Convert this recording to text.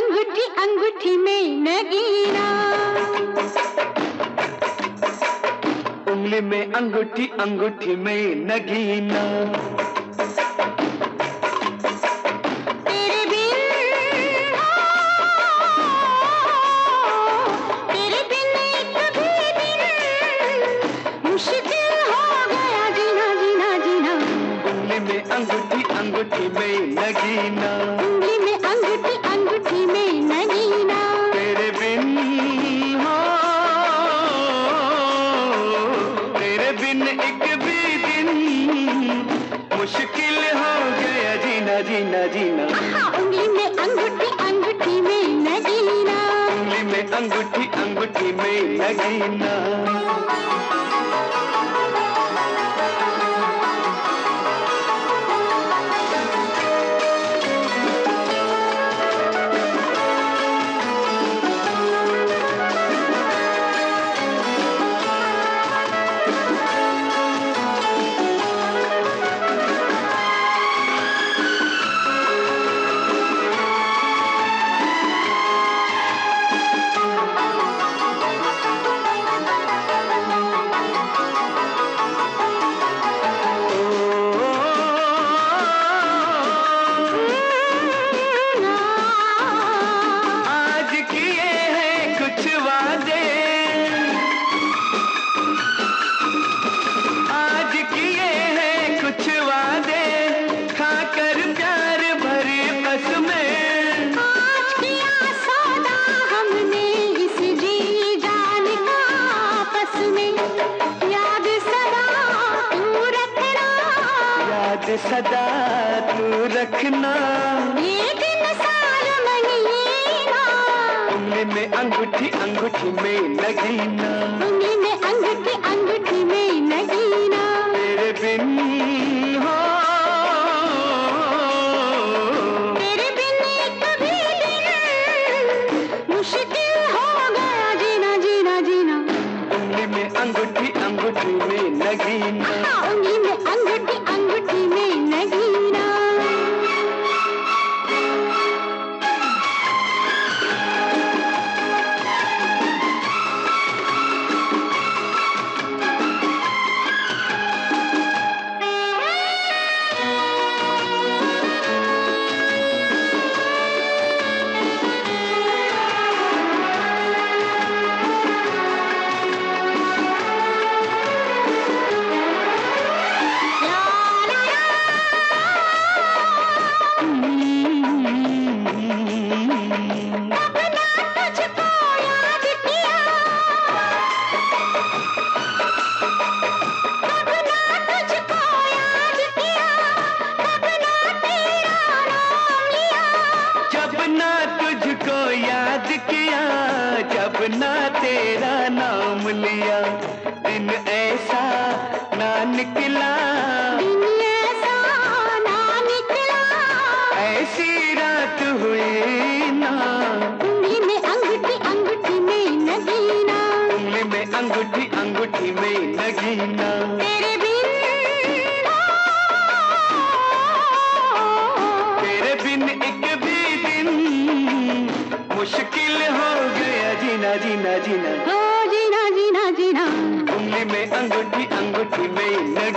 अंगूठी अंगूठी में नगीना। उंगली में अंगूठी अंगूठी में नगीना। में अंगूठी अंगूठी में नगीना। उंगली में अंगूठी अंगूठी तेरे बिन हो तेरे बिन एक भी दिन मुश्किल हो गया जीना जीना जीना। हाँ, उंगली में अंगूठी अंगूठी में नगीना। उंगली में अंगूठी अंगूठी में नगीना। याद सदा तू रखना। दिन साल महीना। उंगली में अंगूठी अंगूठी में नगीना। उंगली में अंगूठी अंगूठी में नगीना। तेरे बिन हो। तेरे बिन एक भी दिन मुश्किल हो गया जीना जीना जीना। उंगली में अंगूठी अंगूठी में नगीना। तुझको याद किया जब ना तेरा नाम लिया। दिन ऐसा ना निकला। दिन ऐसा ना निकला। ऐसी रात हुई ना। उंगली में अंगूठी अंगूठी में नगीना। उंगली में अंगूठी अंगूठी में नगीना। तेरे मुश्किल हो गया जीना जीना जीना। हो जीना जीना जीना। उंगली में अंगूठी अंगूठी में